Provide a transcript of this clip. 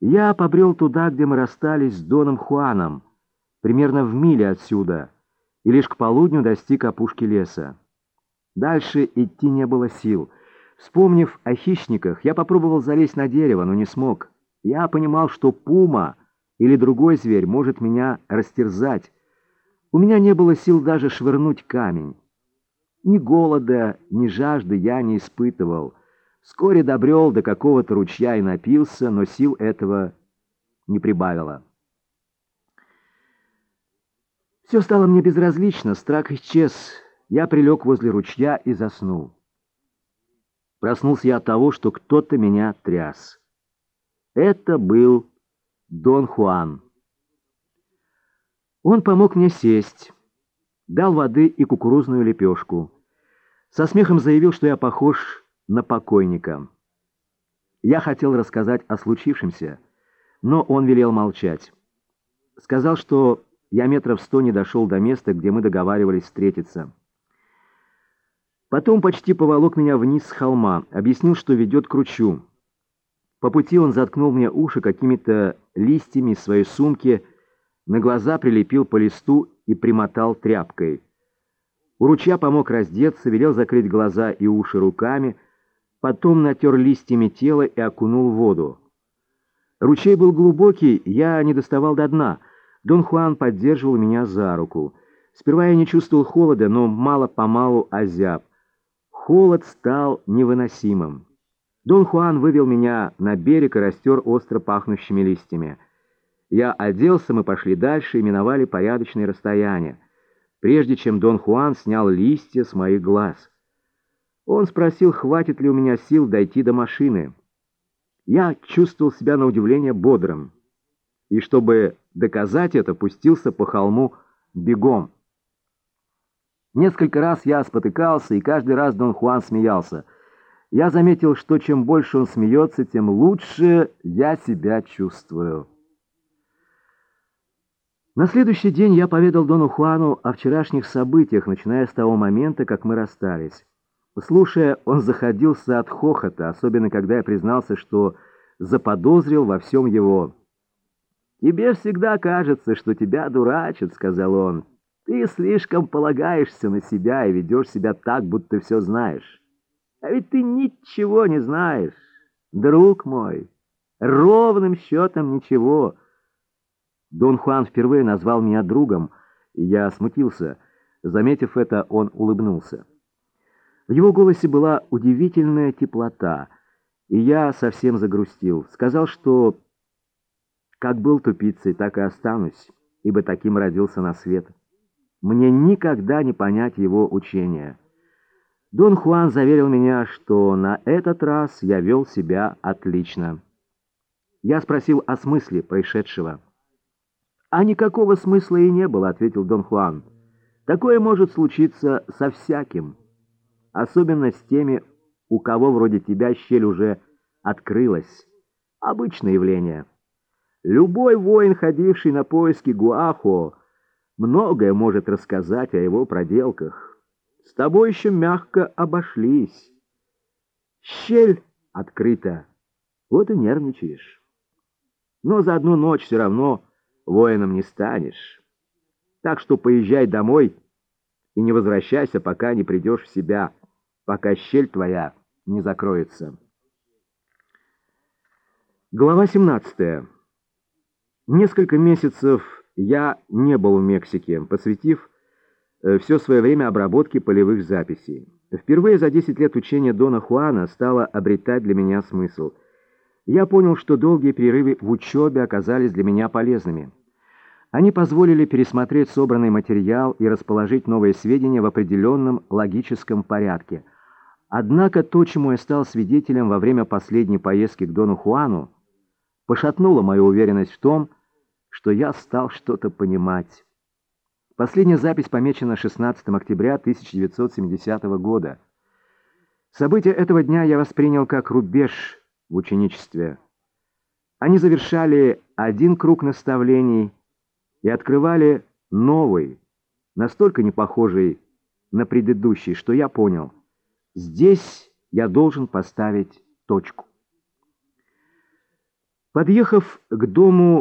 Я побрел туда, где мы расстались с Доном Хуаном, примерно в миле отсюда, и лишь к полудню достиг опушки леса. Дальше идти не было сил. Вспомнив о хищниках, я попробовал залезть на дерево, но не смог. Я понимал, что пума или другой зверь может меня растерзать. У меня не было сил даже швырнуть камень. Ни голода, ни жажды я не испытывал. Вскоре добрел до какого-то ручья и напился, но сил этого не прибавило. Все стало мне безразлично, страх исчез. Я прилег возле ручья и заснул. Проснулся я от того, что кто-то меня тряс. Это был Дон Хуан. Он помог мне сесть, дал воды и кукурузную лепешку. Со смехом заявил, что я похож на покойника. Я хотел рассказать о случившемся, но он велел молчать. Сказал, что я метров сто не дошел до места, где мы договаривались встретиться. Потом почти поволок меня вниз с холма, объяснил, что ведет к ручью. По пути он заткнул мне уши какими-то листьями из своей сумки, на глаза прилепил по листу и примотал тряпкой. У ручья помог раздеться, велел закрыть глаза и уши руками, потом натер листьями тело и окунул в воду. Ручей был глубокий, я не доставал до дна. Дон Хуан поддерживал меня за руку. Сперва я не чувствовал холода, но мало-помалу озяб. Холод стал невыносимым. Дон Хуан вывел меня на берег и растер остро пахнущими листьями. Я оделся, мы пошли дальше и миновали порядочные расстояния, прежде чем Дон Хуан снял листья с моих глаз. Он спросил, хватит ли у меня сил дойти до машины. Я чувствовал себя на удивление бодрым. И чтобы доказать это, пустился по холму бегом. Несколько раз я спотыкался, и каждый раз Дон Хуан смеялся. Я заметил, что чем больше он смеется, тем лучше я себя чувствую. На следующий день я поведал Дону Хуану о вчерашних событиях, начиная с того момента, как мы расстались. Слушая, он заходился от хохота, особенно когда я признался, что заподозрил во всем его. «Тебе всегда кажется, что тебя дурачат», — сказал он. «Ты слишком полагаешься на себя и ведешь себя так, будто все знаешь. А ведь ты ничего не знаешь, друг мой. Ровным счетом ничего». Дон Хуан впервые назвал меня другом, и я смутился. Заметив это, он улыбнулся. В его голосе была удивительная теплота, и я совсем загрустил. Сказал, что как был тупицей, так и останусь, ибо таким родился на свет. Мне никогда не понять его учения. Дон Хуан заверил меня, что на этот раз я вел себя отлично. Я спросил о смысле происшедшего. «А никакого смысла и не было», — ответил Дон Хуан. «Такое может случиться со всяким» особенно с теми, у кого вроде тебя щель уже открылась. Обычное явление. Любой воин, ходивший на поиски Гуахо, многое может рассказать о его проделках. С тобой еще мягко обошлись. Щель открыта, вот и нервничаешь. Но за одну ночь все равно воином не станешь. Так что поезжай домой и не возвращайся, пока не придешь в себя пока щель твоя не закроется. Глава 17. Несколько месяцев я не был в Мексике, посвятив э, все свое время обработке полевых записей. Впервые за 10 лет учения Дона Хуана стало обретать для меня смысл. Я понял, что долгие перерывы в учебе оказались для меня полезными. Они позволили пересмотреть собранный материал и расположить новые сведения в определенном логическом порядке – Однако то, чему я стал свидетелем во время последней поездки к Дону Хуану, пошатнуло мою уверенность в том, что я стал что-то понимать. Последняя запись помечена 16 октября 1970 года. События этого дня я воспринял как рубеж в ученичестве. Они завершали один круг наставлений и открывали новый, настолько не похожий на предыдущий, что я понял — Здесь я должен поставить точку. Подъехав к дому